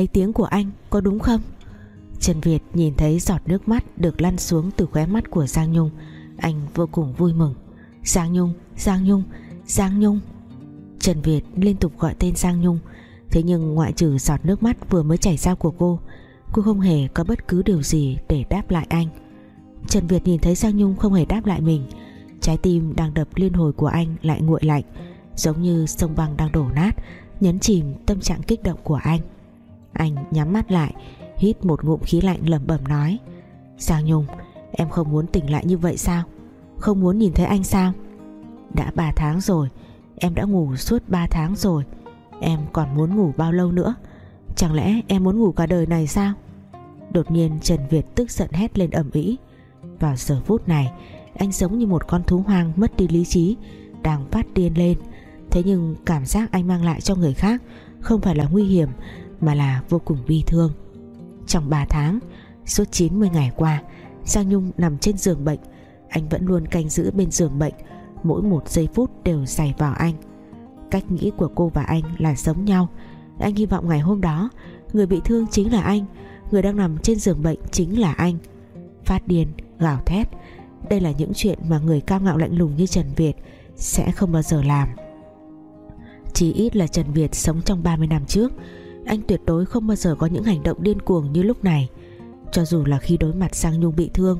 thấy tiếng của anh có đúng không? Trần Việt nhìn thấy giọt nước mắt được lăn xuống từ khóe mắt của Giang Nhung. Anh vô cùng vui mừng. Giang Nhung, Giang Nhung, Giang Nhung. Trần Việt liên tục gọi tên Giang Nhung. Thế nhưng ngoại trừ giọt nước mắt vừa mới chảy ra của cô Cô không hề có bất cứ điều gì để đáp lại anh. Trần Việt nhìn thấy Giang Nhung không hề đáp lại mình. Trái tim đang đập liên hồi của anh lại nguội lạnh Giống như sông băng đang đổ nát Nhấn chìm tâm trạng kích động của anh. Anh nhắm mắt lại, Hít một ngụm khí lạnh lẩm bẩm nói Giang Nhung, Em không muốn tỉnh lại như vậy sao? Không muốn nhìn thấy anh sao? Đã 3 tháng rồi, Em đã ngủ suốt 3 tháng rồi, Em còn muốn ngủ bao lâu nữa? Chẳng lẽ em muốn ngủ cả đời này sao? Đột nhiên Trần Việt tức giận hét lên ầm ĩ. Vào giờ phút này, Anh giống như một con thú hoang mất đi lý trí, Đang phát điên lên. Thế nhưng cảm giác anh mang lại cho người khác Không phải là nguy hiểm mà là vô cùng bi thương. Trong 3 tháng Suốt 90 ngày qua Giang Nhung nằm trên giường bệnh. Anh vẫn luôn canh giữ bên giường bệnh Mỗi một giây phút đều dày vào anh. Cách nghĩ của cô và anh là giống nhau. Anh hy vọng ngày hôm đó Người bị thương chính là anh Người đang nằm trên giường bệnh chính là anh. Phát điên, gào thét Đây là những chuyện mà người cao ngạo lạnh lùng như Trần Việt Sẽ không bao giờ làm. Chỉ ít là Trần Việt sống trong 30 năm trước anh tuyệt đối không bao giờ có những hành động điên cuồng như lúc này. Cho dù là khi đối mặt sang Nhung bị thương,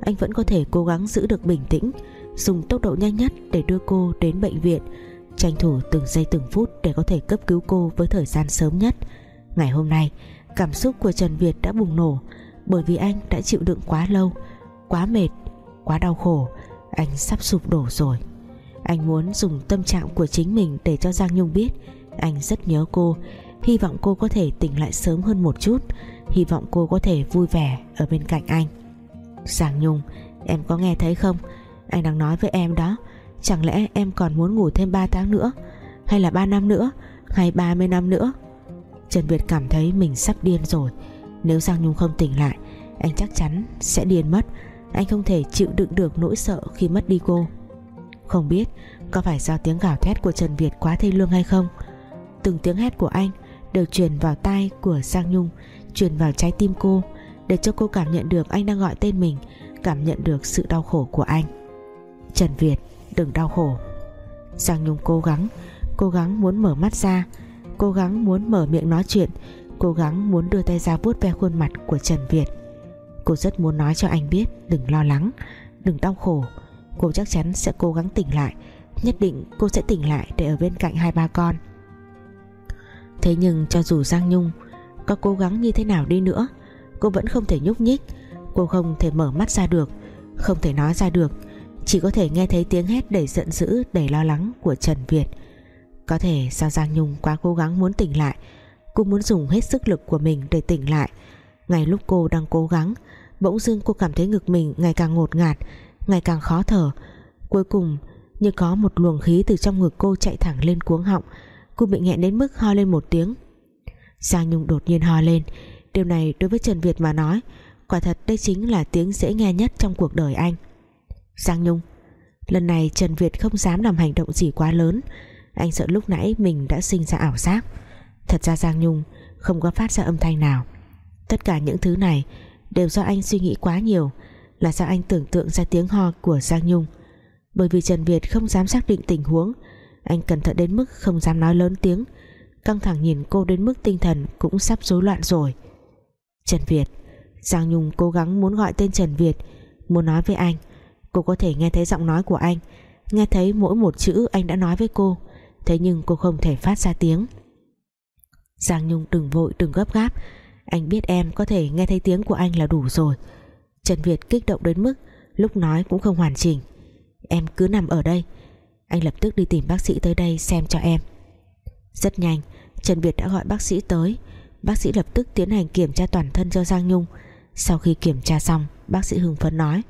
Anh vẫn có thể cố gắng giữ được bình tĩnh, Dùng tốc độ nhanh nhất để đưa cô đến bệnh viện, tranh thủ từng giây từng phút để có thể cấp cứu cô với thời gian sớm nhất. Ngày hôm nay, cảm xúc của Trần Việt đã bùng nổ, bởi vì anh đã chịu đựng quá lâu, quá mệt, quá đau khổ, anh sắp sụp đổ rồi. Anh muốn dùng tâm trạng của chính mình để cho Giang Nhung biết, anh rất nhớ cô hy vọng cô có thể tỉnh lại sớm hơn một chút. Hy vọng cô có thể vui vẻ ở bên cạnh anh. Giang Nhung, em có nghe thấy không? Anh đang nói với em đó. Chẳng lẽ em còn muốn ngủ thêm 3 tháng nữa? Hay là 3 năm nữa? Hay 30 năm nữa? Trần Việt cảm thấy mình sắp điên rồi. Nếu Giang Nhung không tỉnh lại, Anh chắc chắn sẽ điên mất. Anh không thể chịu đựng được nỗi sợ khi mất đi cô. Không biết Có phải do tiếng gào thét của Trần Việt quá thê lương hay không. Từng tiếng hét của anh Đều truyền vào tai của Giang Nhung, Truyền vào trái tim cô, Để cho cô cảm nhận được anh đang gọi tên mình, Cảm nhận được sự đau khổ của anh. Trần Việt, đừng đau khổ. Giang Nhung cố gắng Cố gắng muốn mở mắt ra, Cố gắng muốn mở miệng nói chuyện, Cố gắng muốn đưa tay ra vuốt ve khuôn mặt của Trần Việt. Cô rất muốn nói cho anh biết, Đừng lo lắng, Đừng đau khổ. Cô chắc chắn sẽ cố gắng tỉnh lại, Nhất định cô sẽ tỉnh lại để ở bên cạnh hai ba con. Thế nhưng cho dù Giang Nhung Có cố gắng như thế nào đi nữa, Cô vẫn không thể nhúc nhích. Cô không thể mở mắt ra được, Không thể nói ra được. Chỉ có thể nghe thấy tiếng hét đầy giận dữ, đầy lo lắng của Trần Việt. Có thể do Giang Nhung quá cố gắng muốn tỉnh lại, cô muốn dùng hết sức lực của mình để tỉnh lại. Ngay lúc cô đang cố gắng, bỗng dưng cô cảm thấy ngực mình ngày càng ngột ngạt, ngày càng khó thở. Cuối cùng, như có một luồng khí từ trong ngực cô chạy thẳng lên cuống họng cô bị nghẹn đến mức ho lên một tiếng. Giang Nhung đột nhiên ho lên. Điều này đối với Trần Việt mà nói, quả thật đây chính là tiếng dễ nghe nhất trong cuộc đời anh. Giang Nhung, Lần này Trần Việt không dám làm hành động gì quá lớn. Anh sợ lúc nãy mình đã sinh ra ảo giác. Thật ra Giang Nhung không có phát ra âm thanh nào. Tất cả những thứ này đều do anh suy nghĩ quá nhiều, Là do anh tưởng tượng ra tiếng ho của Giang Nhung. Bởi vì Trần Việt không dám xác định tình huống anh cẩn thận đến mức không dám nói lớn tiếng. Căng thẳng nhìn cô đến mức tinh thần cũng sắp rối loạn rồi. Trần Việt, Giang Nhung cố gắng muốn gọi tên Trần Việt, Muốn nói với anh. Cô có thể nghe thấy giọng nói của anh, Nghe thấy mỗi một chữ anh đã nói với cô. Thế nhưng cô không thể phát ra tiếng. Giang Nhung đừng vội, đừng gấp gáp. Anh biết em có thể nghe thấy tiếng của anh là đủ rồi. Trần Việt kích động đến mức, Lúc nói cũng không hoàn chỉnh. Em cứ nằm ở đây anh lập tức đi tìm bác sĩ tới đây xem cho em. Rất nhanh, Trần Việt đã gọi bác sĩ tới. Bác sĩ lập tức tiến hành kiểm tra toàn thân cho Giang Nhung. Sau khi kiểm tra xong, Bác sĩ hưng phấn nói,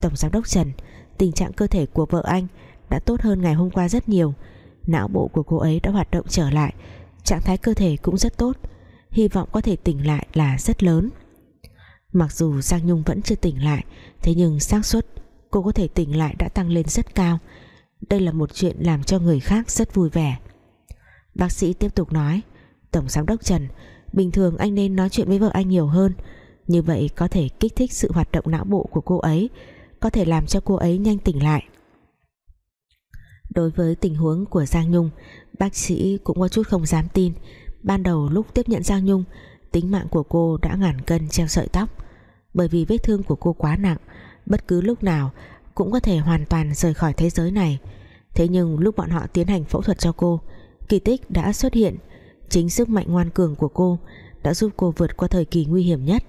Tổng giám đốc Trần, Tình trạng cơ thể của vợ anh Đã tốt hơn ngày hôm qua rất nhiều. Não bộ của cô ấy đã hoạt động trở lại, Trạng thái cơ thể cũng rất tốt. Hy vọng có thể tỉnh lại là rất lớn. Mặc dù Giang Nhung vẫn chưa tỉnh lại, Thế nhưng xác suất Cô có thể tỉnh lại đã tăng lên rất cao. Đây là một chuyện làm cho người khác rất vui vẻ. Bác sĩ tiếp tục nói, Tổng giám đốc Trần, Bình thường anh nên nói chuyện với vợ anh nhiều hơn. Như vậy có thể kích thích sự hoạt động não bộ của cô ấy, Có thể làm cho cô ấy nhanh tỉnh lại. Đối với tình huống của Giang Nhung, Bác sĩ cũng có chút không dám tin. Ban đầu lúc tiếp nhận Giang Nhung, Tính mạng của cô đã ngàn cân treo sợi tóc. Bởi vì vết thương của cô quá nặng, Bất cứ lúc nào cũng có thể hoàn toàn rời khỏi thế giới này. Thế nhưng lúc bọn họ tiến hành phẫu thuật cho cô, Kỳ tích đã xuất hiện. Chính sức mạnh ngoan cường của cô Đã giúp cô vượt qua thời kỳ nguy hiểm nhất.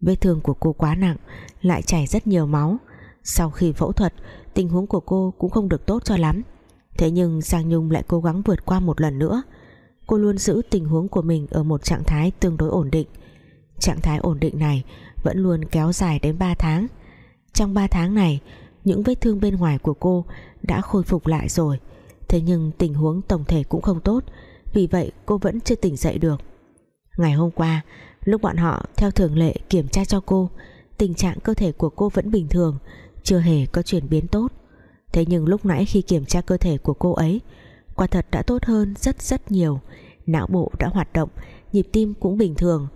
Vết thương của cô quá nặng, Lại chảy rất nhiều máu. Sau khi phẫu thuật, Tình huống của cô cũng không được tốt cho lắm. Thế nhưng Giang Nhung lại cố gắng vượt qua một lần nữa. Cô luôn giữ tình huống của mình Ở một trạng thái tương đối ổn định. Trạng thái ổn định này Vẫn luôn kéo dài đến 3 tháng. Trong 3 tháng này những vết thương bên ngoài của cô Đã khôi phục lại rồi. Thế nhưng tình huống tổng thể cũng không tốt, Vì vậy cô vẫn chưa tỉnh dậy được. Ngày hôm qua, Lúc bọn họ theo thường lệ kiểm tra cho cô, Tình trạng cơ thể của cô vẫn bình thường, Chưa hề có chuyển biến tốt. Thế nhưng lúc nãy khi kiểm tra cơ thể của cô ấy, Quả thật đã tốt hơn rất rất nhiều. Não bộ đã hoạt động, Nhịp tim cũng bình thường.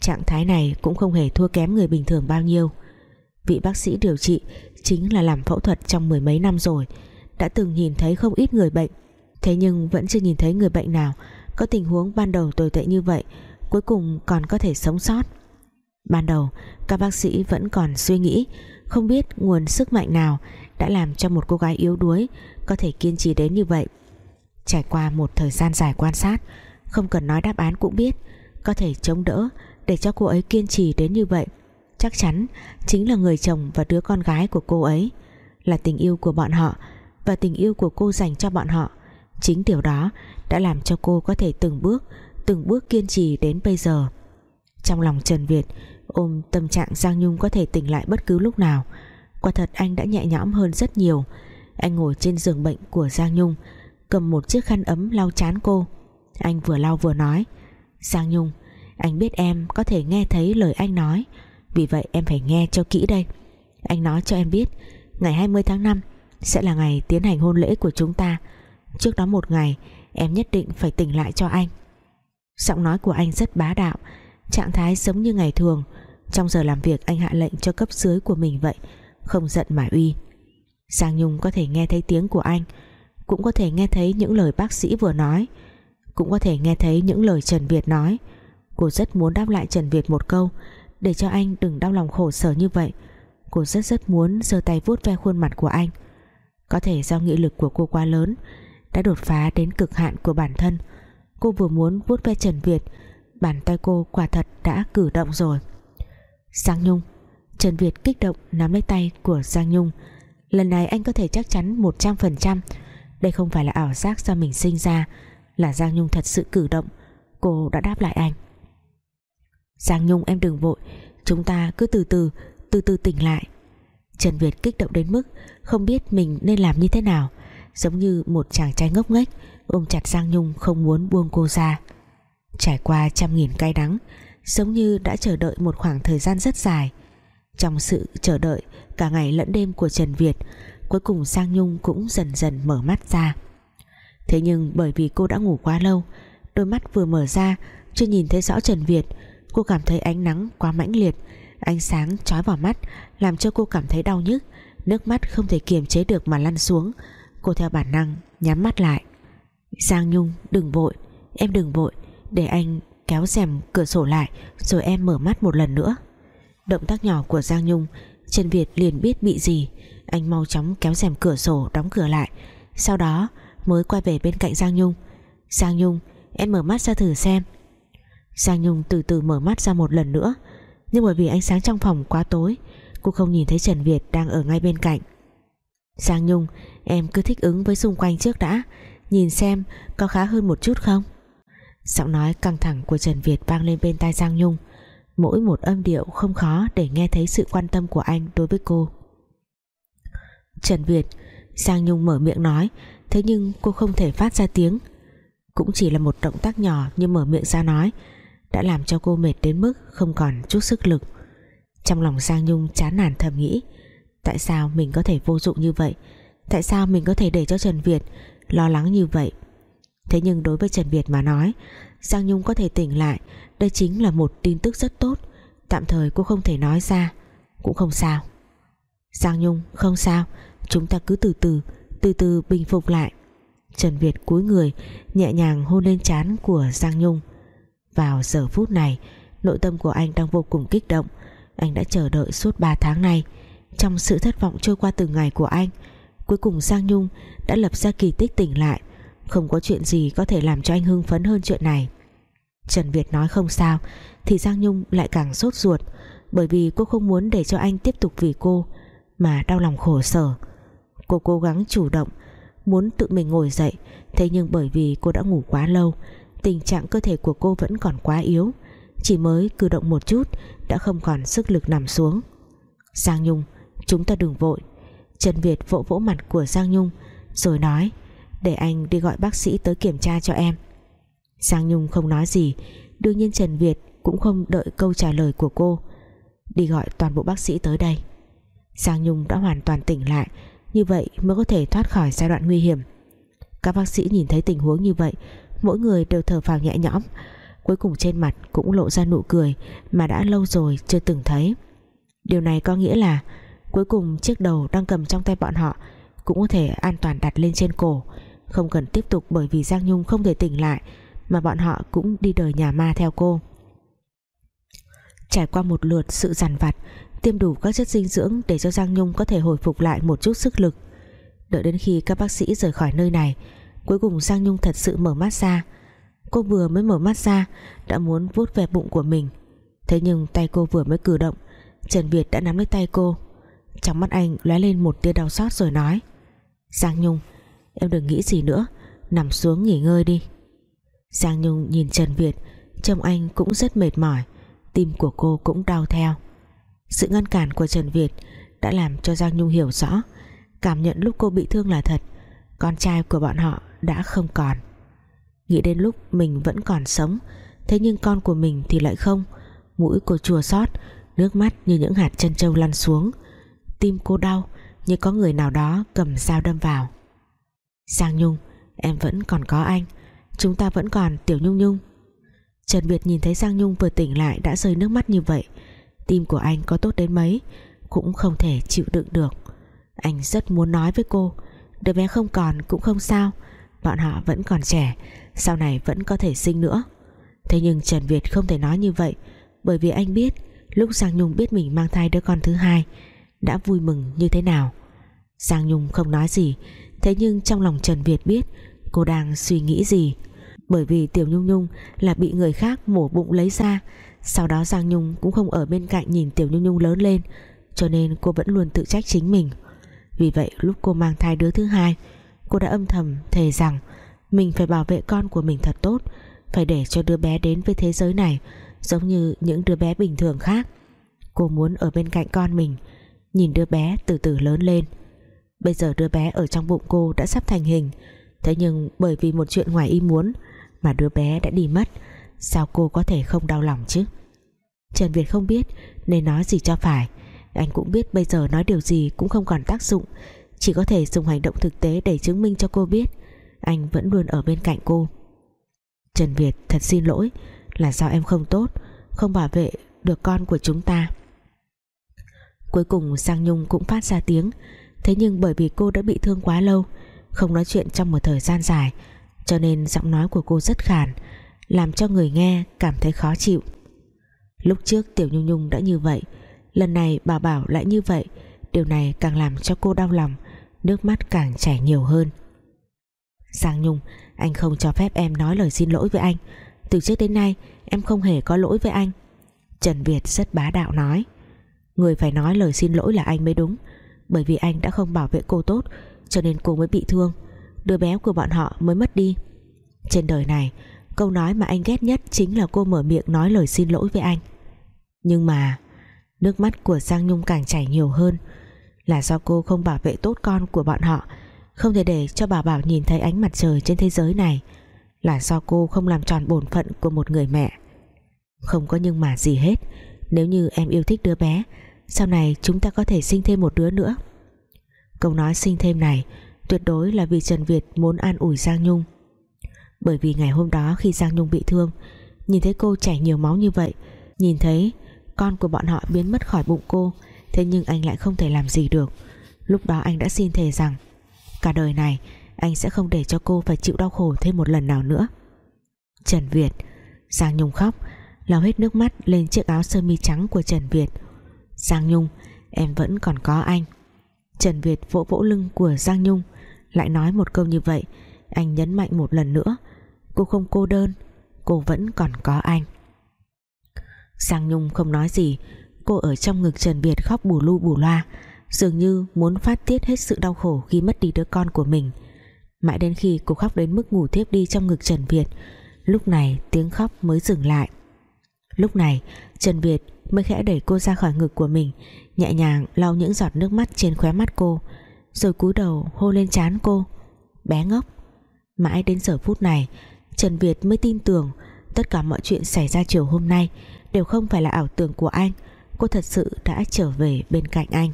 Trạng thái này cũng không hề thua kém người bình thường bao nhiêu. Vị bác sĩ điều trị Chính là làm phẫu thuật trong mười mấy năm rồi. Đã từng nhìn thấy không ít người bệnh. Thế nhưng vẫn chưa nhìn thấy người bệnh nào. Có tình huống ban đầu tồi tệ như vậy, Cuối cùng còn có thể sống sót. Ban đầu, các bác sĩ vẫn còn suy nghĩ, Không biết nguồn sức mạnh nào Đã làm cho một cô gái yếu đuối Có thể kiên trì đến như vậy. Trải qua một thời gian dài quan sát, Không cần nói đáp án cũng biết, Có thể chống đỡ để cho cô ấy kiên trì đến như vậy. Chắc chắn chính là người chồng và đứa con gái của cô ấy, Là tình yêu của bọn họ Và tình yêu của cô dành cho bọn họ. Chính điều đó đã làm cho cô có thể từng bước Từng bước kiên trì đến bây giờ. Trong lòng Trần Việt, Ôm tâm trạng Giang Nhung có thể tỉnh lại bất cứ lúc nào. Quả thật anh đã nhẹ nhõm hơn rất nhiều. Anh ngồi trên giường bệnh của Giang Nhung, Cầm một chiếc khăn ấm lau chán cô. Anh vừa lau vừa nói, Giang Nhung, Anh biết em có thể nghe thấy lời anh nói. Vì vậy em phải nghe cho kỹ đây. Anh nói cho em biết, Ngày 20 tháng 5 Sẽ là ngày tiến hành hôn lễ của chúng ta. Trước đó một ngày, Em nhất định phải tỉnh lại cho anh. Giọng nói của anh rất bá đạo, Trạng thái giống như ngày thường. Trong giờ làm việc, anh hạ lệnh cho cấp dưới của mình vậy, Không giận mà uy. Giang Nhung có thể nghe thấy tiếng của anh, Cũng có thể nghe thấy những lời bác sĩ vừa nói, Cũng có thể nghe thấy những lời Trần Việt nói. Cô rất muốn đáp lại Trần Việt một câu để cho anh đừng đau lòng khổ sở như vậy. Cô rất rất muốn giơ tay vuốt ve khuôn mặt của anh. Có thể do nghị lực của cô quá lớn, Đã đột phá đến cực hạn của bản thân. Cô vừa muốn vuốt ve Trần Việt, Bàn tay cô quả thật đã cử động rồi. Giang Nhung, Trần Việt kích động nắm lấy tay của Giang Nhung. Lần này anh có thể chắc chắn 100% Đây không phải là ảo giác do mình sinh ra, Là Giang Nhung thật sự cử động. Cô đã đáp lại anh. Giang Nhung, em đừng vội. Chúng ta cứ từ từ Từ từ tỉnh lại. Trần Việt kích động đến mức Không biết mình nên làm như thế nào. Giống như một chàng trai ngốc nghếch, Ôm chặt Giang Nhung không muốn buông cô ra. Trải qua trăm nghìn cay đắng, Giống như đã chờ đợi một khoảng thời gian rất dài. Trong sự chờ đợi, Cả ngày lẫn đêm của Trần Việt, Cuối cùng Giang Nhung cũng dần dần mở mắt ra. Thế nhưng bởi vì cô đã ngủ quá lâu, Đôi mắt vừa mở ra, Chưa nhìn thấy rõ Trần Việt Cô cảm thấy ánh nắng quá mãnh liệt, Ánh sáng trói vào mắt, Làm cho cô cảm thấy đau nhức. Nước mắt không thể kiềm chế được mà lăn xuống. Cô theo bản năng nhắm mắt lại. Giang Nhung, đừng vội, Em đừng vội, Để anh kéo rèm cửa sổ lại, Rồi em mở mắt một lần nữa. Động tác nhỏ của Giang Nhung Trần Việt liền biết bị gì. Anh mau chóng kéo rèm cửa sổ đóng cửa lại. Sau đó, mới quay về bên cạnh Giang Nhung. Giang Nhung, em mở mắt ra thử xem. Giang Nhung từ từ mở mắt ra một lần nữa. Nhưng bởi vì ánh sáng trong phòng quá tối, Cô không nhìn thấy Trần Việt đang ở ngay bên cạnh. Giang Nhung, Em cứ thích ứng với xung quanh trước đã. Nhìn xem có khá hơn một chút không? Giọng nói căng thẳng của Trần Việt vang lên bên tai Giang Nhung. Mỗi một âm điệu không khó để nghe thấy sự quan tâm của anh đối với cô. Trần Việt, Giang Nhung mở miệng nói, Thế nhưng cô không thể phát ra tiếng. Cũng chỉ là một động tác nhỏ như mở miệng ra nói đã làm cho cô mệt đến mức không còn chút sức lực. Trong lòng Giang Nhung chán nản thầm nghĩ, Tại sao mình có thể vô dụng như vậy? Tại sao mình có thể để cho Trần Việt Lo lắng như vậy? Thế nhưng đối với Trần Việt mà nói, Giang Nhung có thể tỉnh lại, Đây chính là một tin tức rất tốt. Tạm thời cô không thể nói ra, Cũng không sao. Giang Nhung, không sao, Chúng ta cứ từ từ Từ từ bình phục lại. Trần Việt cúi người, Nhẹ nhàng hôn lên trán của Giang Nhung. Vào giờ phút này, Nội tâm của anh đang vô cùng kích động. Anh đã chờ đợi suốt 3 tháng nay. Trong sự thất vọng trôi qua từng ngày của anh, Cuối cùng Giang Nhung đã lập ra kỳ tích tỉnh lại. Không có chuyện gì có thể làm cho anh hưng phấn hơn chuyện này. Trần Việt nói không sao, Thì Giang Nhung lại càng sốt ruột, Bởi vì cô không muốn để cho anh tiếp tục vì cô, Mà đau lòng khổ sở. Cô cố gắng chủ động, Muốn tự mình ngồi dậy, Thế nhưng bởi vì cô đã ngủ quá lâu Tình trạng cơ thể của cô vẫn còn quá yếu. Chỉ mới cử động một chút, Đã không còn sức lực nằm xuống. Giang Nhung, Chúng ta đừng vội. Trần Việt vỗ vỗ mặt của Giang Nhung, Rồi nói, Để anh đi gọi bác sĩ tới kiểm tra cho em. Giang Nhung không nói gì, Đương nhiên Trần Việt cũng không đợi câu trả lời của cô. Đi gọi toàn bộ bác sĩ tới đây. Giang Nhung đã hoàn toàn tỉnh lại, Như vậy mới có thể thoát khỏi giai đoạn nguy hiểm. Các bác sĩ nhìn thấy tình huống như vậy Mỗi người đều thở phào nhẹ nhõm. Cuối cùng trên mặt cũng lộ ra nụ cười Mà đã lâu rồi chưa từng thấy. Điều này có nghĩa là Cuối cùng chiếc đầu đang cầm trong tay bọn họ Cũng có thể an toàn đặt lên trên cổ, Không cần tiếp tục bởi vì Giang Nhung không thể tỉnh lại Mà bọn họ cũng đi đời nhà ma theo cô. Trải qua một lượt sự giàn vặt, Tiêm đủ các chất dinh dưỡng Để cho Giang Nhung có thể hồi phục lại một chút sức lực. Đợi đến khi các bác sĩ rời khỏi nơi này Cuối cùng Giang Nhung thật sự mở mắt ra. Cô vừa mới mở mắt ra, Đã muốn vuốt về bụng của mình. Thế nhưng tay cô vừa mới cử động, Trần Việt đã nắm lấy tay cô. Trong mắt anh lóe lên một tia đau xót rồi nói, Giang Nhung, Em đừng nghĩ gì nữa, Nằm xuống nghỉ ngơi đi. Giang Nhung nhìn Trần Việt, Trông anh cũng rất mệt mỏi, Tim của cô cũng đau theo. Sự ngăn cản của Trần Việt Đã làm cho Giang Nhung hiểu rõ, Cảm nhận lúc cô bị thương là thật. Con trai của bọn họ đã không còn. Nghĩ đến lúc mình vẫn còn sống, Thế nhưng con của mình thì lại không. Mũi cô chua xót, Nước mắt như những hạt chân trâu lăn xuống. Tim cô đau Như có người nào đó cầm dao đâm vào. Giang Nhung, Em vẫn còn có anh. Chúng ta vẫn còn Tiểu Nhung Nhung. Trần Việt nhìn thấy Giang Nhung vừa tỉnh lại Đã rơi nước mắt như vậy. Tim của anh có tốt đến mấy, Cũng không thể chịu đựng được. Anh rất muốn nói với cô, Đứa bé không còn cũng không sao. Bọn họ vẫn còn trẻ, Sau này vẫn có thể sinh nữa. Thế nhưng Trần Việt không thể nói như vậy, Bởi vì anh biết Lúc Giang Nhung biết mình mang thai đứa con thứ hai, đã vui mừng như thế nào. Giang Nhung không nói gì, Thế nhưng trong lòng Trần Việt biết Cô đang suy nghĩ gì, Bởi vì Tiểu Nhung Nhung là bị người khác mổ bụng lấy ra, Sau đó Giang Nhung cũng không ở bên cạnh nhìn Tiểu Nhung Nhung lớn lên, Cho nên cô vẫn luôn tự trách chính mình. Vì vậy lúc cô mang thai đứa thứ hai Cô đã âm thầm thề rằng Mình phải bảo vệ con của mình thật tốt, Phải để cho đứa bé đến với thế giới này, Giống như những đứa bé bình thường khác. Cô muốn ở bên cạnh con mình, nhìn đứa bé từ từ lớn lên. Bây giờ đứa bé ở trong bụng cô đã sắp thành hình, thế nhưng bởi vì một chuyện ngoài ý muốn mà đứa bé đã đi mất, sao cô có thể không đau lòng chứ? Trần Việt không biết nên nói gì cho phải. Anh cũng biết bây giờ nói điều gì cũng không còn tác dụng chỉ có thể dùng hành động thực tế để chứng minh cho cô biết. Anh vẫn luôn ở bên cạnh cô. Trần Việt, thật xin lỗi. Là do em không tốt, không bảo vệ được con của chúng ta. Cuối cùng Giang Nhung cũng phát ra tiếng. Thế nhưng bởi vì cô đã bị thương quá lâu, Không nói chuyện trong một thời gian dài, Cho nên giọng nói của cô rất khàn, Làm cho người nghe cảm thấy khó chịu. Lúc trước Tiểu Nhung Nhung đã như vậy, Lần này bà Bảo lại như vậy, Điều này càng làm cho cô đau lòng. Nước mắt càng chảy nhiều hơn. Giang Nhung, Anh không cho phép em nói lời xin lỗi với anh. Từ trước đến nay, Em không hề có lỗi với anh. Trần Việt rất bá đạo nói, Người phải nói lời xin lỗi là anh mới đúng. Bởi vì anh đã không bảo vệ cô tốt, Cho nên cô mới bị thương. Đứa bé của bọn họ mới mất đi. Trên đời này, Câu nói mà anh ghét nhất chính là cô mở miệng nói lời xin lỗi với anh. Nhưng mà, Nước mắt của Giang Nhung càng chảy nhiều hơn. Là do cô không bảo vệ tốt con của bọn họ, Không thể để cho bà Bảo nhìn thấy ánh mặt trời trên thế giới này, Là do cô không làm tròn bổn phận của một người mẹ. Không có nhưng mà gì hết, Nếu như em yêu thích đứa bé, sau này chúng ta có thể sinh thêm một đứa nữa. Câu nói sinh thêm này tuyệt đối là vì Trần Việt muốn an ủi Giang Nhung. Bởi vì ngày hôm đó khi Giang Nhung bị thương, nhìn thấy cô chảy nhiều máu như vậy, nhìn thấy con của bọn họ biến mất khỏi bụng cô thế nhưng anh lại không thể làm gì được. Lúc đó anh đã xin thề rằng, cả đời này, anh sẽ không để cho cô phải chịu đau khổ thêm một lần nào nữa. Trần Việt, Giang Nhung khóc, lau hết nước mắt lên chiếc áo sơ mi trắng của Trần Việt. Giang Nhung, em vẫn còn có anh. Trần Việt vỗ vỗ lưng của Giang Nhung, lại nói một câu như vậy, anh nhấn mạnh một lần nữa, cô không cô đơn, cô vẫn còn có anh. Giang Nhung không nói gì cô ở trong ngực Trần Việt khóc bù lu bù loa, dường như muốn phát tiết hết sự đau khổ khi mất đi đứa con của mình. Mãi đến khi cô khóc đến mức ngủ thiếp đi trong ngực Trần Việt, lúc này tiếng khóc mới dừng lại. Lúc này, Trần Việt mới khẽ đẩy cô ra khỏi ngực của mình, nhẹ nhàng lau những giọt nước mắt trên khóe mắt cô, rồi cúi đầu hôn lên trán cô. Bé ngốc. Mãi đến giờ phút này, Trần Việt mới tin tưởng tất cả mọi chuyện xảy ra chiều hôm nay đều không phải là ảo tưởng của anh cô thật sự đã trở về bên cạnh anh.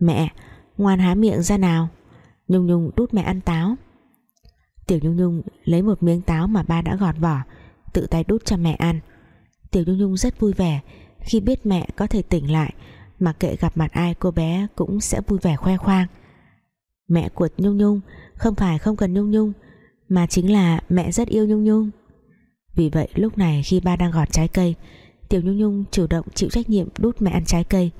Mẹ, ngoan há miệng ra nào. Nhung Nhung đút mẹ ăn táo. Tiểu Nhung Nhung lấy một miếng táo mà ba đã gọt vỏ, tự tay đút cho mẹ ăn. Tiểu Nhung Nhung rất vui vẻ. Khi biết mẹ có thể tỉnh lại, mà kệ gặp mặt ai cô bé cũng sẽ vui vẻ khoe khoang. Mẹ của Nhung Nhung, không phải không cần Nhung Nhung, mà chính là mẹ rất yêu Nhung Nhung. Vì vậy lúc này khi ba đang gọt trái cây Tiểu Nhung Nhung chủ động chịu trách nhiệm đút mẹ ăn trái cây.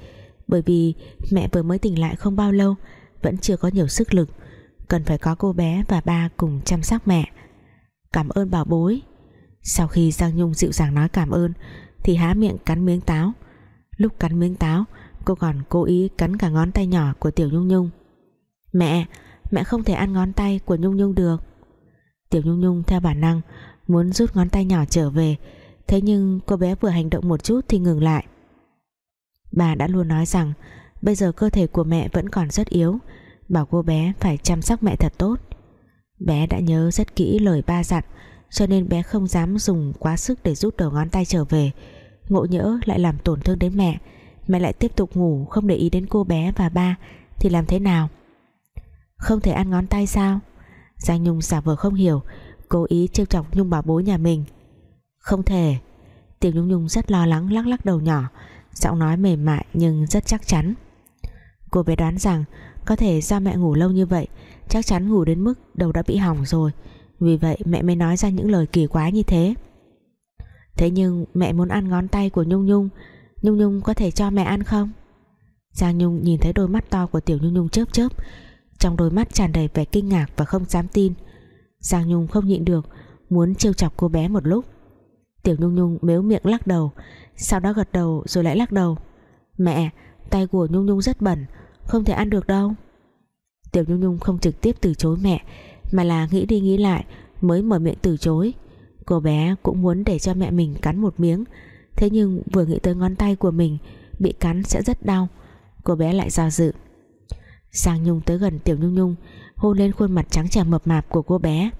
Bởi vì mẹ vừa mới tỉnh lại không bao lâu, vẫn chưa có nhiều sức lực, cần phải có cô bé và ba cùng chăm sóc mẹ. Cảm ơn bảo bối. Sau khi Giang Nhung dịu dàng nói cảm ơn, thì há miệng cắn miếng táo. Lúc cắn miếng táo, cô còn cố ý cắn cả ngón tay nhỏ của Tiểu Nhung Nhung. Mẹ mẹ không thể ăn ngón tay của Nhung Nhung được. Tiểu Nhung Nhung theo bản năng muốn rút ngón tay nhỏ trở về thế nhưng cô bé vừa hành động một chút thì ngừng lại. Bà đã luôn nói rằng, bây giờ cơ thể của mẹ vẫn còn rất yếu, bảo cô bé phải chăm sóc mẹ thật tốt. Bé đã nhớ rất kỹ lời ba dặn, cho nên bé không dám dùng quá sức để rút đầu ngón tay trở về. Ngộ nhỡ lại làm tổn thương đến mẹ mẹ lại tiếp tục ngủ không để ý đến cô bé và ba, thì làm thế nào? Không thể ăn ngón tay sao? Giang Nhung giả vờ không hiểu, cố ý trêu chọc Nhung bảo bố nhà mình không thể. Tiểu Nhung Nhung rất lo lắng, lắc lắc đầu nhỏ. Giọng nói mềm mại nhưng rất chắc chắn. Cô bé đoán rằng có thể do mẹ ngủ lâu như vậy, chắc chắn ngủ đến mức đầu đã bị hỏng rồi. Vì vậy mẹ mới nói ra những lời kỳ quái như thế. Thế nhưng mẹ muốn ăn ngón tay của Nhung Nhung. Nhung Nhung có thể cho mẹ ăn không? Giang Nhung nhìn thấy đôi mắt to của Tiểu Nhung Nhung chớp chớp. Trong đôi mắt tràn đầy vẻ kinh ngạc và không dám tin. Giang Nhung không nhịn được, muốn trêu chọc cô bé một lúc. Tiểu Nhung Nhung mếu miệng lắc đầu. Sau đó gật đầu rồi lại lắc đầu. Mẹ, tay của Nhung Nhung rất bẩn, không thể ăn được đâu. Tiểu Nhung Nhung không trực tiếp từ chối mẹ, mà là nghĩ đi nghĩ lại, mới mở miệng từ chối. Cô bé cũng muốn để cho mẹ mình cắn một miếng, thế nhưng vừa nghĩ tới ngón tay của mình, bị cắn sẽ rất đau. Cô bé lại do dự. Sang Nhung tới gần Tiểu Nhung Nhung, hôn lên khuôn mặt trắng trẻo mập mạp của cô bé.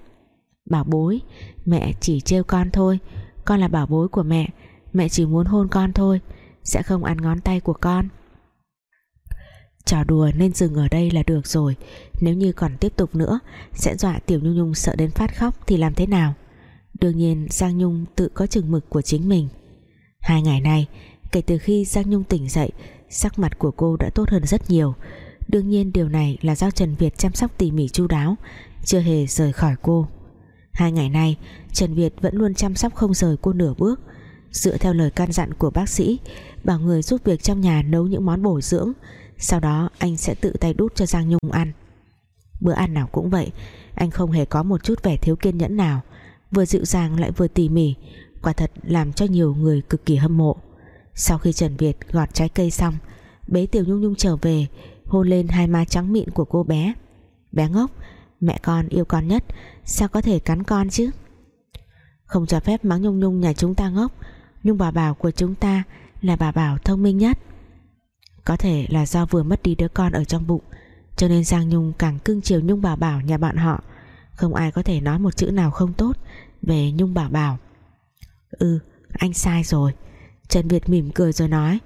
Bảo bối, mẹ chỉ trêu con thôi con là bảo bối của mẹ. Mẹ chỉ muốn hôn con thôi, sẽ không ăn ngón tay của con. Trò đùa nên dừng ở đây là được rồi. Nếu như còn tiếp tục nữa, sẽ dọa tiểu nhung nhung sợ đến phát khóc thì làm thế nào? Đương nhiên, giang nhung tự có chừng mực của chính mình. Hai ngày nay, kể từ khi giang nhung tỉnh dậy, sắc mặt của cô đã tốt hơn rất nhiều. Đương nhiên điều này là do trần việt chăm sóc tỉ mỉ chu đáo, chưa hề rời khỏi cô hai ngày nay, trần việt vẫn luôn chăm sóc không rời cô nửa bước. Dựa theo lời can dặn của bác sĩ, bảo người giúp việc trong nhà nấu những món bổ dưỡng, sau đó anh sẽ tự tay đút cho Giang Nhung ăn. Bữa ăn nào cũng vậy, anh không hề có một chút vẻ thiếu kiên nhẫn nào, vừa dịu dàng lại vừa tỉ mỉ, quả thật làm cho nhiều người cực kỳ hâm mộ. Sau khi Trần Việt gọt trái cây xong, bế Tiểu Nhung Nhung trở về, hôn lên hai má trắng mịn của cô bé. Bé ngốc, mẹ con yêu con nhất sao có thể cắn con chứ? Không cho phép mắng Nhung Nhung nhà chúng ta ngốc Nhung bà bảo của chúng ta là bà bảo thông minh nhất. Có thể là do vừa mất đi đứa con ở trong bụng, cho nên Giang Nhung càng cưng chiều Nhung bà Bảo nhà bạn họ. Không ai có thể nói một chữ nào không tốt về Nhung bà Bảo. Ừ anh sai rồi. Trần Việt mỉm cười rồi nói,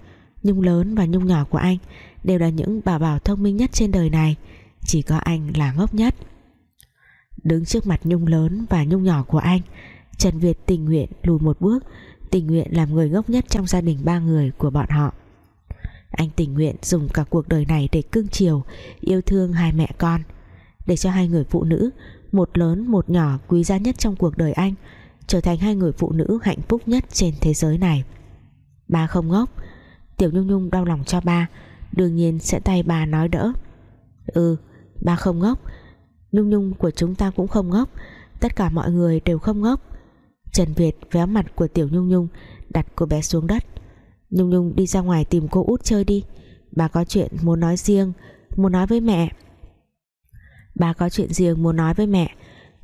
Nhung lớn và Nhung nhỏ của anh đều là những bà bảo thông minh nhất trên đời này. Chỉ có anh là ngốc nhất đứng trước mặt Nhung lớn và Nhung nhỏ của anh. Trần Việt tình nguyện lùi một bước, tình nguyện làm người ngốc nhất trong gia đình ba người của bọn họ. Anh tình nguyện dùng cả cuộc đời này để cưng chiều, yêu thương hai mẹ con. Để cho hai người phụ nữ, một lớn, một nhỏ, quý giá nhất trong cuộc đời anh, trở thành hai người phụ nữ hạnh phúc nhất trên thế giới này. Ba không ngốc. Tiểu nhung nhung đau lòng cho ba, đương nhiên sẽ tay ba nói đỡ. Ừ ba không ngốc nhung nhung của chúng ta cũng không ngốc. Tất cả mọi người đều không ngốc. Trần Việt véo mặt của Tiểu Nhung Nhung đặt cô bé xuống đất. Nhung Nhung đi ra ngoài tìm cô út chơi đi. Bà có chuyện muốn nói riêng, muốn nói với mẹ. Bà có chuyện riêng muốn nói với mẹ.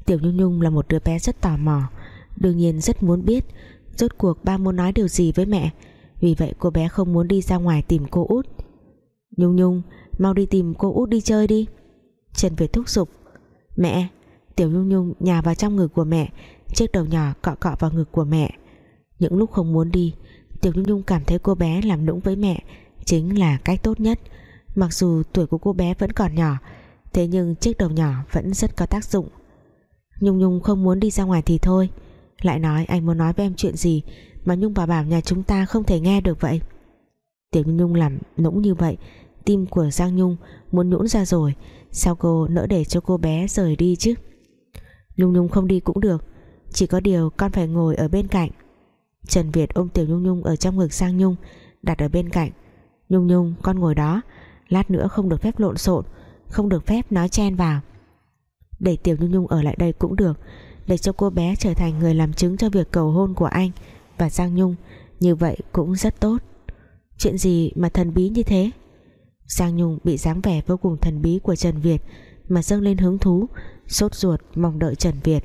Tiểu Nhung Nhung là một đứa bé rất tò mò, đương nhiên rất muốn biết rốt cuộc ba muốn nói điều gì với mẹ. Vì vậy cô bé không muốn đi ra ngoài tìm cô út. Nhung Nhung, mau đi tìm cô út đi chơi đi. Trần Việt thúc giục mẹ, Tiểu Nhung Nhung nhào vào trong ngực của mẹ, chiếc đầu nhỏ cọ cọ vào ngực của mẹ. Những lúc không muốn đi, Tiểu Nhung Nhung cảm thấy cô bé làm nũng với mẹ, chính là cách tốt nhất. Mặc dù tuổi của cô bé vẫn còn nhỏ, thế nhưng chiếc đầu nhỏ vẫn rất có tác dụng. Nhung Nhung không muốn đi ra ngoài thì thôi. Lại nói anh muốn nói với em chuyện gì mà Nhung bảo bảo nhà chúng ta không thể nghe được vậy? Tiểu Nhung Nhung làm nũng như vậy, tim của Giang Nhung muốn nhũn ra rồi sao cô nỡ để cho cô bé rời đi chứ? Nhung Nhung không đi cũng được. Chỉ có điều con phải ngồi ở bên cạnh. Trần Việt ôm Tiểu Nhung Nhung ở trong ngực Sang Nhung, đặt ở bên cạnh. Nhung Nhung, con ngồi đó. Lát nữa không được phép lộn xộn, không được phép nói chen vào. Để Tiểu Nhung Nhung ở lại đây cũng được, để cho cô bé trở thành người làm chứng cho việc cầu hôn của anh và Giang Nhung. Như vậy cũng rất tốt. Chuyện gì mà thần bí như thế? Giang Nhung bị dáng vẻ vô cùng thần bí của Trần Việt mà dâng lên hứng thú, sốt ruột mong đợi Trần Việt.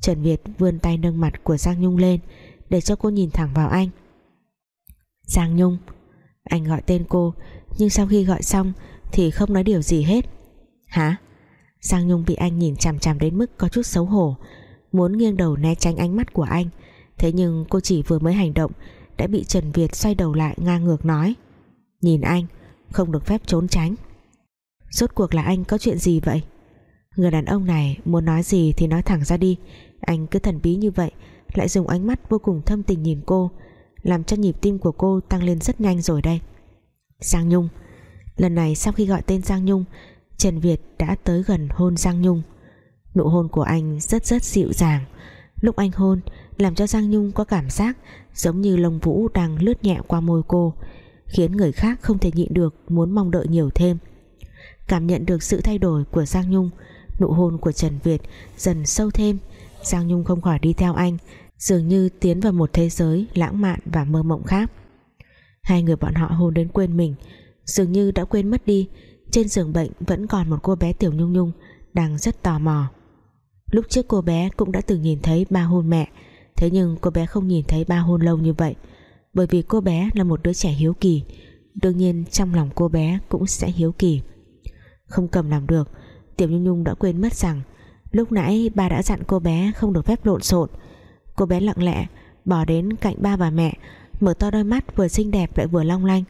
Trần Việt vươn tay nâng mặt của Giang Nhung lên để cho cô nhìn thẳng vào anh. Giang Nhung, anh gọi tên cô, nhưng sau khi gọi xong thì không nói điều gì hết. Hả? Giang Nhung bị anh nhìn chằm chằm đến mức có chút xấu hổ, muốn nghiêng đầu né tránh ánh mắt của anh. Thế nhưng cô chỉ vừa mới hành động đã bị Trần Việt xoay đầu lại ngang ngược nói, nhìn anh không được phép trốn tránh. Rốt cuộc là anh có chuyện gì vậy? Người đàn ông này muốn nói gì thì nói thẳng ra đi. Anh cứ thần bí như vậy, lại dùng ánh mắt vô cùng thâm tình nhìn cô, làm cho nhịp tim của cô tăng lên rất nhanh rồi đây. Giang Nhung. Lần này sau khi gọi tên Giang Nhung, Trần Việt đã tới gần hôn Giang Nhung. Nụ hôn của anh rất rất dịu dàng. Lúc anh hôn, làm cho Giang Nhung có cảm giác giống như lông vũ đang lướt nhẹ qua môi cô khiến người khác không thể nhịn được muốn mong đợi nhiều thêm. Cảm nhận được sự thay đổi của Giang Nhung, nụ hôn của Trần Việt dần sâu thêm. Giang Nhung không khỏi đi theo anh, dường như tiến vào một thế giới lãng mạn và mơ mộng khác. Hai người bọn họ hôn đến quên mình, dường như đã quên mất đi. Trên giường bệnh vẫn còn một cô bé Tiểu Nhung Nhung đang rất tò mò. Lúc trước cô bé cũng đã từng nhìn thấy ba hôn mẹ, thế nhưng cô bé không nhìn thấy ba hôn lâu như vậy bởi vì cô bé là một đứa trẻ hiếu kỳ. Đương nhiên, trong lòng cô bé cũng sẽ hiếu kỳ. Không cầm làm được, Tiểu Nhung Nhung đã quên mất rằng, lúc nãy ba đã dặn cô bé không được phép lộn xộn. Cô bé lặng lẽ, bỏ đến cạnh ba và mẹ, mở to đôi mắt vừa xinh đẹp lại vừa long lanh,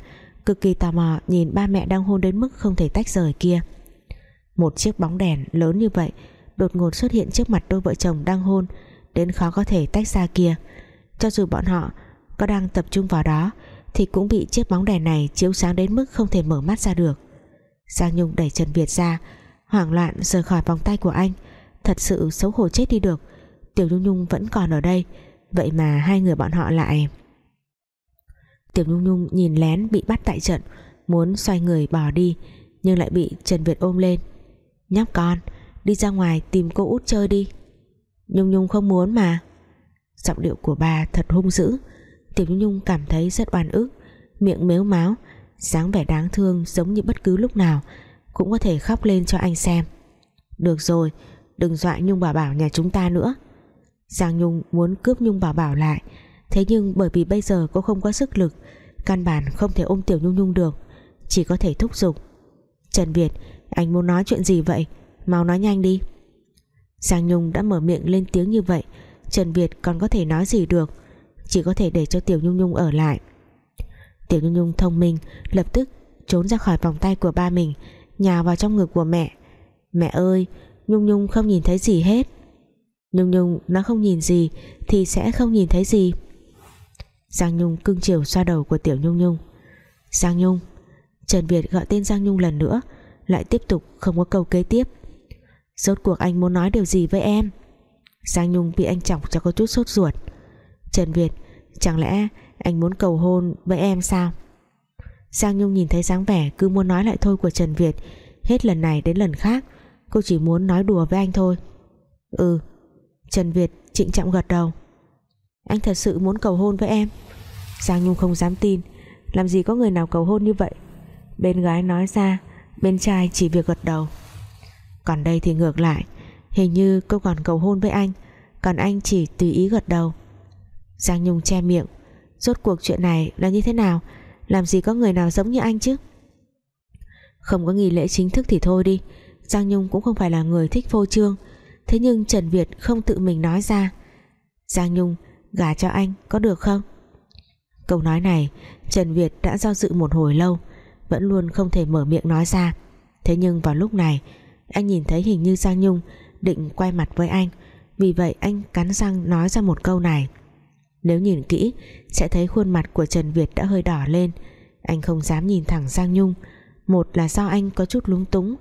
cực kỳ tò mò nhìn ba mẹ đang hôn đến mức không thể tách rời kia. Một chiếc bóng đèn lớn như vậy đột ngột xuất hiện trước mặt đôi vợ chồng đang hôn, đến khó có thể tách ra kia. Cho dù bọn họ có đang tập trung vào đó, thì cũng bị chiếc bóng đèn này chiếu sáng đến mức không thể mở mắt ra được. Giang Nhung đẩy Trần Việt ra, hoảng loạn rời khỏi vòng tay của anh. Thật sự xấu hổ chết đi được, Tiểu Nhung Nhung vẫn còn ở đây, vậy mà hai người bọn họ lại. Tiểu Nhung Nhung nhìn lén bị bắt tại trận, muốn xoay người bỏ đi, nhưng lại bị Trần Việt ôm lên. Nhóc con, đi ra ngoài tìm cô út chơi đi. Nhung Nhung không muốn mà. Giọng điệu của bà thật hung dữ. Tiểu Nhung cảm thấy rất oan ức, miệng mếu máo dáng vẻ đáng thương giống như bất cứ lúc nào cũng có thể khóc lên cho anh xem. Được rồi, đừng dọa Nhung Bảo Bảo nhà chúng ta nữa. Giang Nhung muốn cướp Nhung Bảo Bảo lại, thế nhưng bởi vì bây giờ cô không có sức lực, căn bản không thể ôm Tiểu Nhung Nhung được, chỉ có thể thúc giục. Trần Việt, anh muốn nói chuyện gì vậy? Mau nói nhanh đi. Giang Nhung đã mở miệng lên tiếng như vậy, Trần Việt còn có thể nói gì được? Chỉ có thể để cho Tiểu Nhung Nhung ở lại. Tiểu Nhung Nhung thông minh, lập tức trốn ra khỏi vòng tay của ba mình, nhào vào trong ngực của mẹ. Mẹ ơi, Nhung Nhung không nhìn thấy gì hết. Nhung Nhung, nó không nhìn gì Thì sẽ không nhìn thấy gì. Giang Nhung cưng chiều xoa đầu của Tiểu Nhung Nhung. Giang Nhung, Trần Việt gọi tên Giang Nhung lần nữa, Lại tiếp tục không có câu kế tiếp. Rốt cuộc anh muốn nói điều gì với em? Giang Nhung bị anh chọc cho có chút sốt ruột. Trần Việt Chẳng lẽ anh muốn cầu hôn với em sao? Giang Nhung nhìn thấy dáng vẻ Cứ muốn nói lại thôi của Trần Việt. Hết lần này đến lần khác, Cô chỉ muốn nói đùa với anh thôi. Ừ Trần Việt trịnh trọng gật đầu. Anh thật sự muốn cầu hôn với em? Giang Nhung không dám tin. Làm gì có người nào cầu hôn như vậy? Bên gái nói ra, Bên trai chỉ việc gật đầu. Còn đây thì ngược lại. Hình như cô còn cầu hôn với anh, Còn anh chỉ tùy ý gật đầu. Giang Nhung che miệng. Rốt cuộc chuyện này là như thế nào? Làm gì có người nào giống như anh chứ? Không có nghi lễ chính thức thì thôi đi. Giang Nhung cũng không phải là người thích phô trương. Thế nhưng Trần Việt không tự mình nói ra. Giang Nhung, gả cho anh có được không? Câu nói này, Trần Việt đã do dự một hồi lâu, Vẫn luôn không thể mở miệng nói ra. Thế nhưng vào lúc này, Anh nhìn thấy hình như Giang Nhung Định quay mặt với anh. Vì vậy anh cắn răng nói ra một câu này. Nếu nhìn kỹ Sẽ thấy khuôn mặt của Trần Việt đã hơi đỏ lên. Anh không dám nhìn thẳng Giang Nhung. Một là do anh có chút lúng túng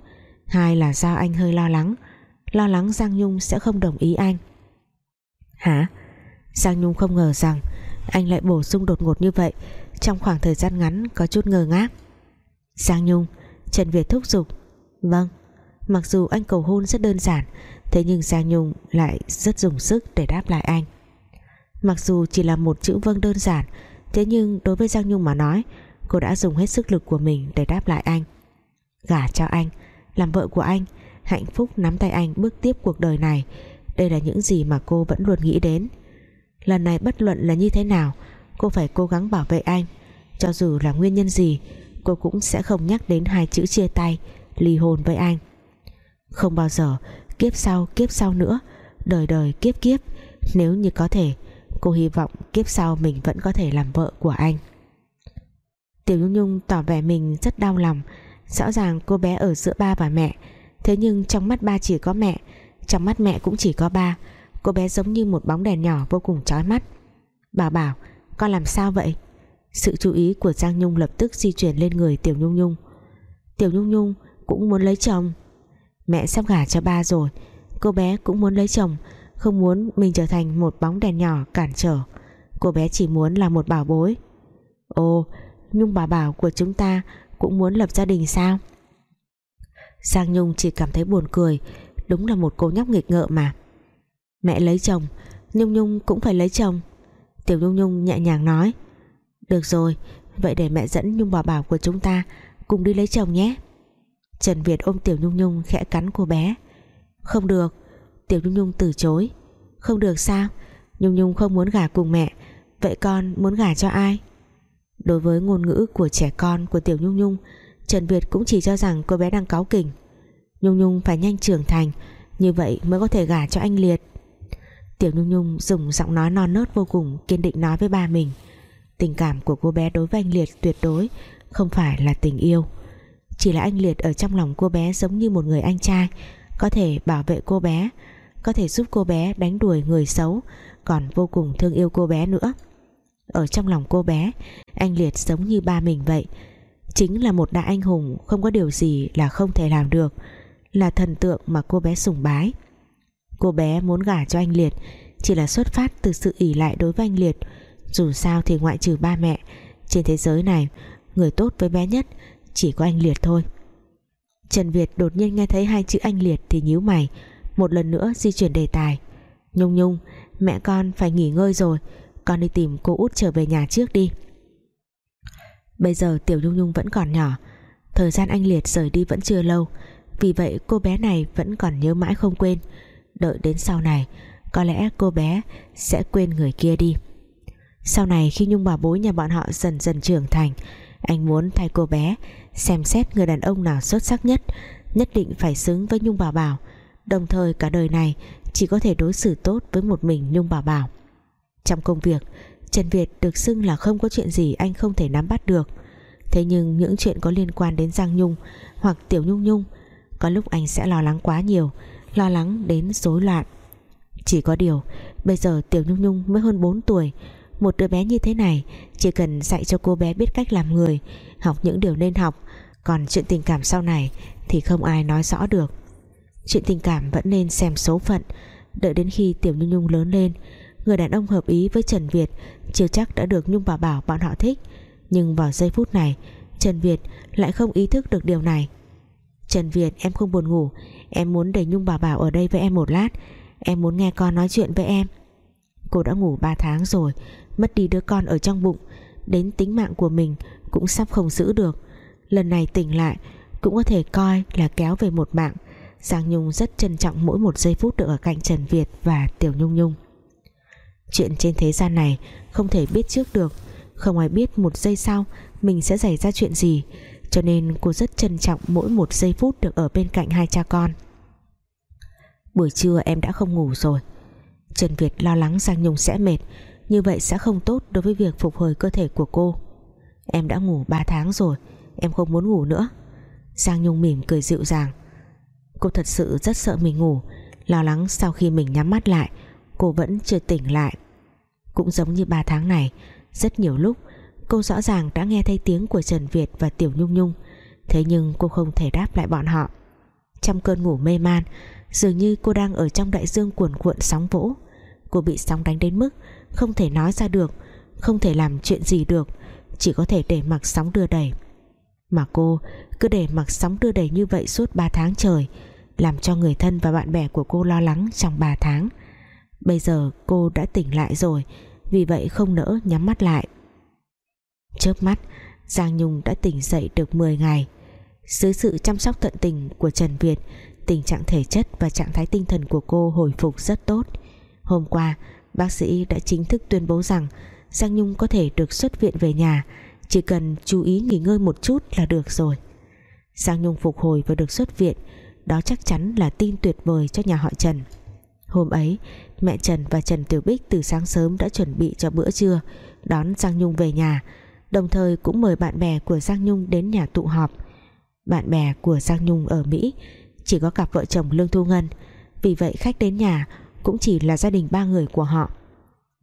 Hai là do anh hơi lo lắng. Lo lắng Giang Nhung sẽ không đồng ý anh. Hả? Giang Nhung không ngờ rằng Anh lại bổ sung đột ngột như vậy Trong khoảng thời gian ngắn có chút ngơ ngác. Giang Nhung Trần Việt thúc giục. Vâng Mặc dù anh cầu hôn rất đơn giản Thế nhưng Giang Nhung lại rất dùng sức để đáp lại anh Mặc dù chỉ là một chữ vâng đơn giản, Thế nhưng đối với Giang Nhung mà nói, Cô đã dùng hết sức lực của mình để đáp lại anh. Gả cho anh, Làm vợ của anh, Hạnh phúc nắm tay anh bước tiếp cuộc đời này, Đây là những gì mà cô vẫn luôn nghĩ đến. Lần này bất luận là như thế nào, Cô phải cố gắng bảo vệ anh. Cho dù là nguyên nhân gì, Cô cũng sẽ không nhắc đến hai chữ chia tay, Ly hôn với anh. Không bao giờ kiếp sau kiếp sau nữa, Đời đời kiếp kiếp, Nếu như có thể Cô hy vọng kiếp sau mình vẫn có thể làm vợ của anh. Tiểu Nhung Nhung tỏ vẻ mình rất đau lòng. Rõ ràng cô bé ở giữa ba và mẹ, Thế nhưng trong mắt ba chỉ có mẹ, Trong mắt mẹ cũng chỉ có ba. Cô bé giống như một bóng đèn nhỏ vô cùng chói mắt. Bảo bảo, Con làm sao vậy? Sự chú ý của Giang Nhung lập tức di chuyển lên người Tiểu Nhung Nhung. Tiểu Nhung Nhung, cũng muốn lấy chồng. Mẹ sắp gả cho ba rồi, Cô bé cũng muốn lấy chồng. Không muốn mình trở thành một bóng đèn nhỏ cản trở. Cô bé chỉ muốn là một bảo bối. Ồ, Nhung bà bảo của chúng ta Cũng muốn lập gia đình sao? Giang Nhung chỉ cảm thấy buồn cười, Đúng là một cô nhóc nghịch ngợ mà. Mẹ lấy chồng, Nhung Nhung cũng phải lấy chồng. Tiểu Nhung Nhung nhẹ nhàng nói. Được rồi, Vậy để mẹ dẫn Nhung bảo bảo của chúng ta Cùng đi lấy chồng nhé. Trần Việt ôm Tiểu Nhung Nhung khẽ cắn cô bé. Không được Tiểu Nhung Nhung từ chối. Không được sao? Nhung Nhung không muốn gả cùng mẹ. Vậy con muốn gả cho ai? Đối với ngôn ngữ của trẻ con của Tiểu Nhung Nhung, Trần Việt cũng chỉ cho rằng cô bé đang cáu kỉnh. Nhung Nhung phải nhanh trưởng thành, Như vậy mới có thể gả cho anh Liệt. Tiểu Nhung Nhung dùng giọng nói non nớt vô cùng, Kiên định nói với ba mình. Tình cảm của cô bé đối với anh Liệt tuyệt đối, Không phải là tình yêu. Chỉ là anh Liệt ở trong lòng cô bé Giống như một người anh trai, Có thể bảo vệ cô bé có thể giúp cô bé đánh đuổi người xấu, Còn vô cùng thương yêu cô bé nữa. Ở trong lòng cô bé, Anh Liệt giống như ba mình vậy. Chính là một đại anh hùng, không có điều gì là không thể làm được, là thần tượng mà cô bé sùng bái. Cô bé muốn gả cho anh Liệt, chỉ là xuất phát từ sự ỷ lại đối với anh Liệt. Dù sao thì ngoại trừ ba mẹ, trên thế giới này, người tốt với bé nhất chỉ có anh Liệt thôi. Trần Việt đột nhiên nghe thấy hai chữ anh Liệt thì nhíu mày một lần nữa di chuyển đề tài. Nhung Nhung, mẹ con phải nghỉ ngơi rồi, con đi tìm cô út trở về nhà trước đi. Bây giờ Tiểu Nhung Nhung vẫn còn nhỏ, Thời gian anh Liệt rời đi vẫn chưa lâu, Vì vậy cô bé này vẫn còn nhớ mãi không quên. Đợi đến sau này, Có lẽ cô bé sẽ quên người kia đi. Sau này khi Nhung bà bối nhà bọn họ dần dần trưởng thành, Anh muốn thay cô bé Xem xét người đàn ông nào xuất sắc nhất Nhất định phải xứng với Nhung Bảo Bảo. Đồng thời cả đời này, Chỉ có thể đối xử tốt với một mình Nhung Bảo Bảo. Trong công việc, Trần Việt được xưng là không có chuyện gì anh không thể nắm bắt được. Thế nhưng những chuyện có liên quan đến Giang Nhung Hoặc Tiểu Nhung Nhung, Có lúc anh sẽ lo lắng quá nhiều, lo lắng đến rối loạn. Chỉ có điều, bây giờ Tiểu Nhung Nhung mới hơn 4 tuổi, một đứa bé như thế này chỉ cần dạy cho cô bé biết cách làm người, học những điều nên học, còn chuyện tình cảm sau này thì không ai nói rõ được chuyện tình cảm vẫn nên xem số phận. Đợi đến khi Tiểu Nhung Nhung lớn lên, người đàn ông hợp ý với Trần Việt, chưa chắc đã được Nhung bảo bảo bọn họ thích. Nhưng vào giây phút này, Trần Việt lại không ý thức được điều này. Trần Việt, em không buồn ngủ. Em muốn để Nhung bảo bảo ở đây với em một lát. Em muốn nghe con nói chuyện với em. Cô đã ngủ 3 tháng rồi, Mất đi đứa con ở trong bụng. Đến tính mạng của mình cũng sắp không giữ được. Lần này tỉnh lại, Cũng có thể coi là kéo về một mạng. Giang Nhung rất trân trọng mỗi một giây phút được ở cạnh Trần Việt và Tiểu Nhung Nhung. Chuyện trên thế gian này không thể biết trước được. Không ai biết một giây sau mình sẽ xảy ra chuyện gì, Cho nên cô rất trân trọng mỗi một giây phút được ở bên cạnh hai cha con. Buổi trưa em đã không ngủ rồi. Trần Việt lo lắng Giang Nhung sẽ mệt, Như vậy sẽ không tốt đối với việc phục hồi cơ thể của cô. Em đã ngủ 3 tháng rồi, Em không muốn ngủ nữa. Giang Nhung mỉm cười dịu dàng. Cô thật sự rất sợ mình ngủ. Lo lắng sau khi mình nhắm mắt lại, Cô vẫn chưa tỉnh lại. Cũng giống như 3 tháng này, Rất nhiều lúc cô rõ ràng đã nghe thấy tiếng của Trần Việt và Tiểu Nhung Nhung. Thế nhưng cô không thể đáp lại bọn họ. Trong cơn ngủ mê man, Dường như cô đang ở trong đại dương cuồn cuộn sóng vỗ. Cô bị sóng đánh đến mức Không thể nói ra được, Không thể làm chuyện gì được, Chỉ có thể để mặc sóng đưa đẩy mà cô cứ để mặc sóng đưa đẩy như vậy suốt 3 tháng trời, Làm cho người thân và bạn bè của cô lo lắng trong 3 tháng. Bây giờ cô đã tỉnh lại rồi, Vì vậy không nỡ nhắm mắt lại. Chớp mắt, Giang Nhung đã tỉnh dậy được 10 ngày. Dưới sự chăm sóc tận tình của Trần Việt, Tình trạng thể chất và trạng thái tinh thần của cô hồi phục rất tốt. Hôm qua, Bác sĩ đã chính thức tuyên bố rằng Giang Nhung có thể được xuất viện về nhà. Chỉ cần chú ý nghỉ ngơi một chút là được rồi. Giang Nhung phục hồi và được xuất viện, Đó chắc chắn là tin tuyệt vời cho nhà họ Trần. Hôm ấy, Mẹ Trần và Trần Tiểu Bích từ sáng sớm đã chuẩn bị cho bữa trưa, Đón Giang Nhung về nhà, Đồng thời cũng mời bạn bè của Giang Nhung đến nhà tụ họp. Bạn bè của Giang Nhung ở Mỹ Chỉ có cặp vợ chồng Lương Thu Ngân, Vì vậy khách đến nhà Cũng chỉ là gia đình ba người của họ.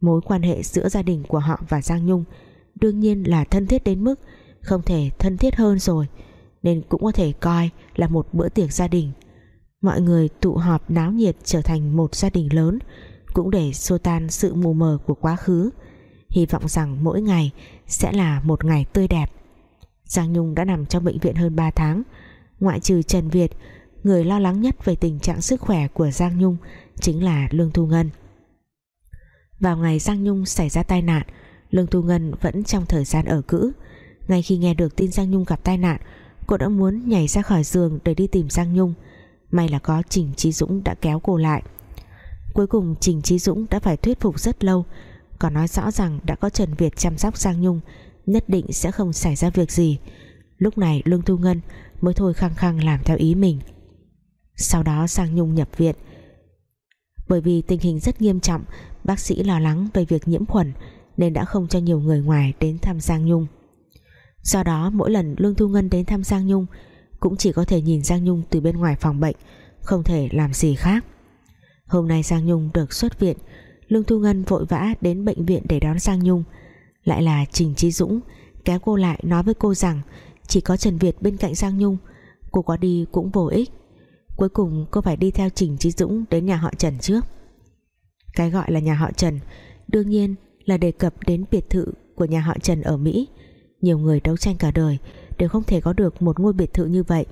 Mối quan hệ giữa gia đình của họ và Giang Nhung Đương nhiên là thân thiết đến mức Không thể thân thiết hơn rồi, Nên cũng có thể coi là một bữa tiệc gia đình. Mọi người tụ họp náo nhiệt trở thành một gia đình lớn, Cũng để xua tan sự mù mờ của quá khứ. Hy vọng rằng mỗi ngày sẽ là một ngày tươi đẹp. Giang Nhung đã nằm trong bệnh viện hơn 3 tháng. Ngoại trừ Trần Việt, Người lo lắng nhất về tình trạng sức khỏe của Giang Nhung Chính là Lương Thu Ngân. Vào ngày Giang Nhung xảy ra tai nạn Lương Thu Ngân vẫn trong thời gian ở cữ. Ngay khi nghe được tin Giang Nhung gặp tai nạn, Cô đã muốn nhảy ra khỏi giường để đi tìm Giang Nhung. May là có Trình Trí Dũng đã kéo cô lại. Cuối cùng, Trình Trí Dũng đã phải thuyết phục rất lâu, còn nói rõ rằng đã có Trần Việt chăm sóc Giang Nhung, nhất định sẽ không xảy ra việc gì. Lúc này, Lương Thu Ngân mới thôi khăng khăng làm theo ý mình. Sau đó, Giang Nhung nhập viện. Bởi vì tình hình rất nghiêm trọng, bác sĩ lo lắng về việc nhiễm khuẩn nên đã không cho nhiều người ngoài đến thăm Giang Nhung. Do đó, mỗi lần Lương Thu Ngân đến thăm Giang Nhung, cũng chỉ có thể nhìn Giang Nhung từ bên ngoài phòng bệnh, không thể làm gì khác. Hôm nay Giang Nhung được xuất viện, Lương Thu Ngân vội vã đến bệnh viện để đón Giang Nhung. Lại là Trình Trí Dũng kéo cô lại nói với cô rằng chỉ có Trần Việt bên cạnh Giang Nhung, cô có đi cũng vô ích. Cuối cùng cô phải đi theo Trình Trí Dũng đến nhà họ Trần trước. Cái gọi là nhà họ Trần đương nhiên là đề cập đến biệt thự của nhà họ Trần ở Mỹ. Nhiều người đấu tranh cả đời đều không thể có được một ngôi biệt thự như vậy.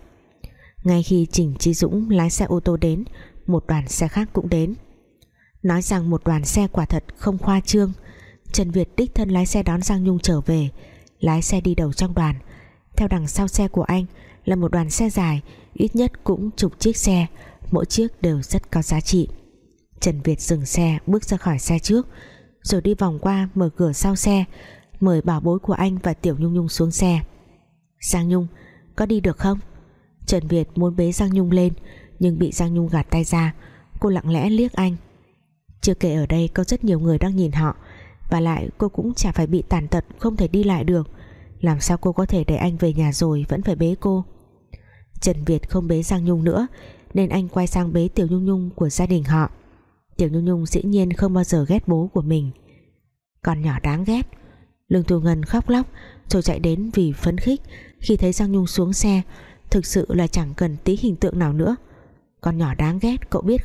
Ngay khi Trình Trí Dũng lái xe ô tô đến, một đoàn xe khác cũng đến. Nói rằng một đoàn xe quả thật không khoa trương, Trần Việt đích thân lái xe đón Giang Nhung trở về, lái xe đi đầu trong đoàn. Theo đằng sau xe của anh là một đoàn xe dài, ít nhất cũng chục chiếc xe, mỗi chiếc đều rất có giá trị. Trần Việt dừng xe bước ra khỏi xe trước rồi đi vòng qua mở cửa sau xe, mời bảo bối của anh và Tiểu Nhung Nhung xuống xe. Giang Nhung, có đi được không? Trần Việt muốn bế Giang Nhung lên, nhưng bị Giang Nhung gạt tay ra. Cô lặng lẽ liếc anh. Chưa kể ở đây có rất nhiều người đang nhìn họ, Và lại cô cũng chả phải bị tàn tật, Không thể đi lại được. Làm sao cô có thể để anh về nhà rồi Vẫn phải bế cô? Trần Việt không bế Giang Nhung nữa, nên anh quay sang bế Tiểu Nhung Nhung của gia đình họ. Tiểu Nhung Nhung dĩ nhiên không bao giờ ghét bố của mình. Con nhỏ đáng ghét. Lương Thu Ngân khóc lóc, Rồi chạy đến vì phấn khích. Khi thấy Giang Nhung xuống xe, Thực sự là chẳng cần tí hình tượng nào nữa. Con nhỏ đáng ghét, cậu biết